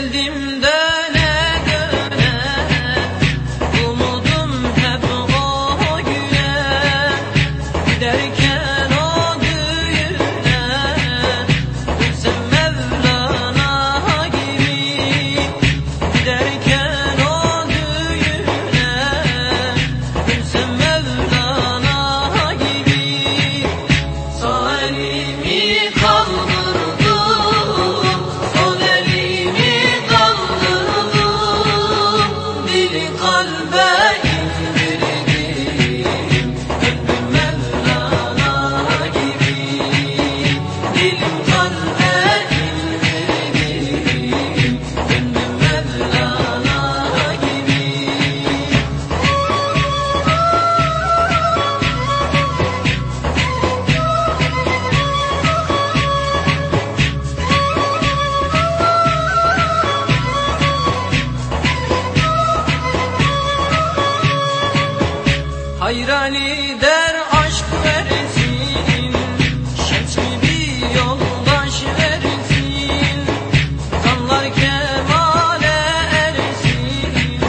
güzeldim de بيا Hayrali der aşk veresin Şetmi bir yoldaş veresin Kanlar kemale eresin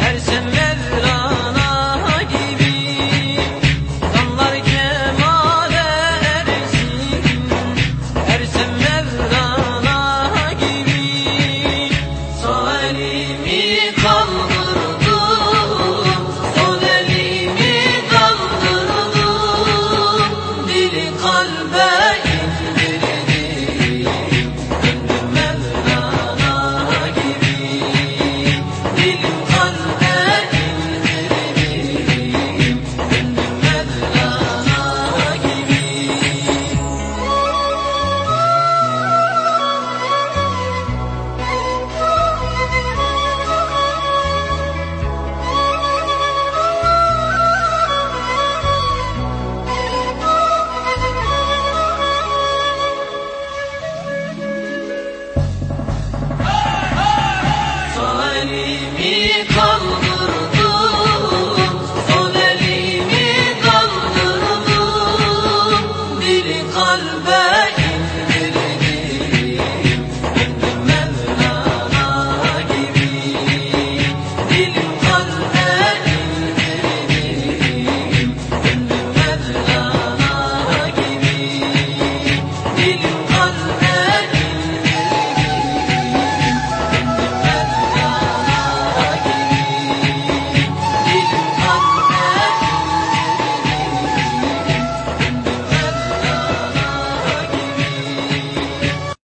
Ersen Mevlana gibi. Kanlar kemale eresin Ersen Mevlana gibi. Salimi